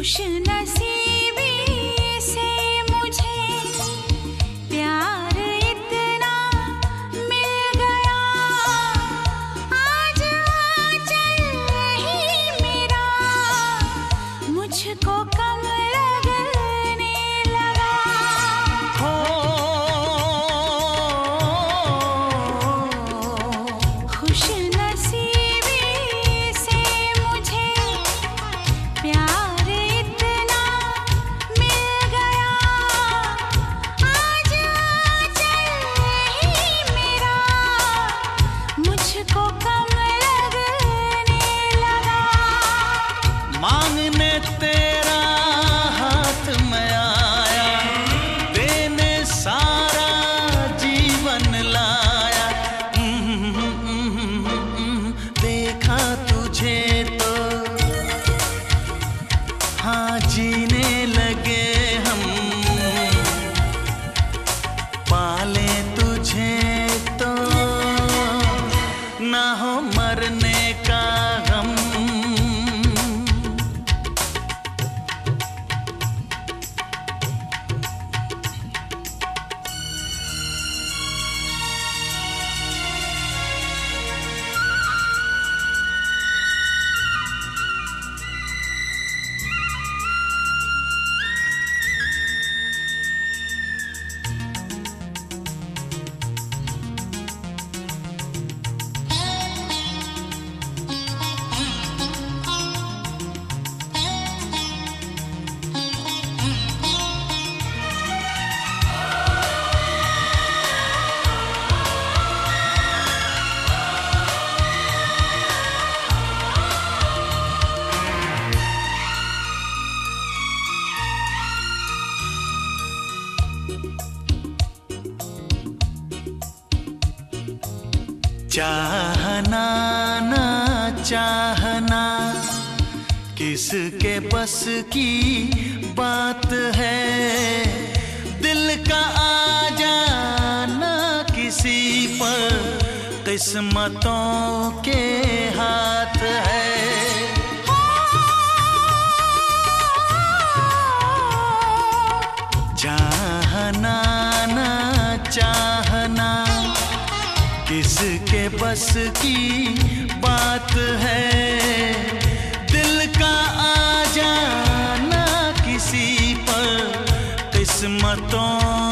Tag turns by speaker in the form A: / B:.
A: खुश नसीबी
B: boca. चाहना ना चाहना, किसके बस की बात है? दिल का आ जाना किसी पर, किस्मतों के हाथ है। बस की बात है। दिल का आ जाना किसी पर किस्मतों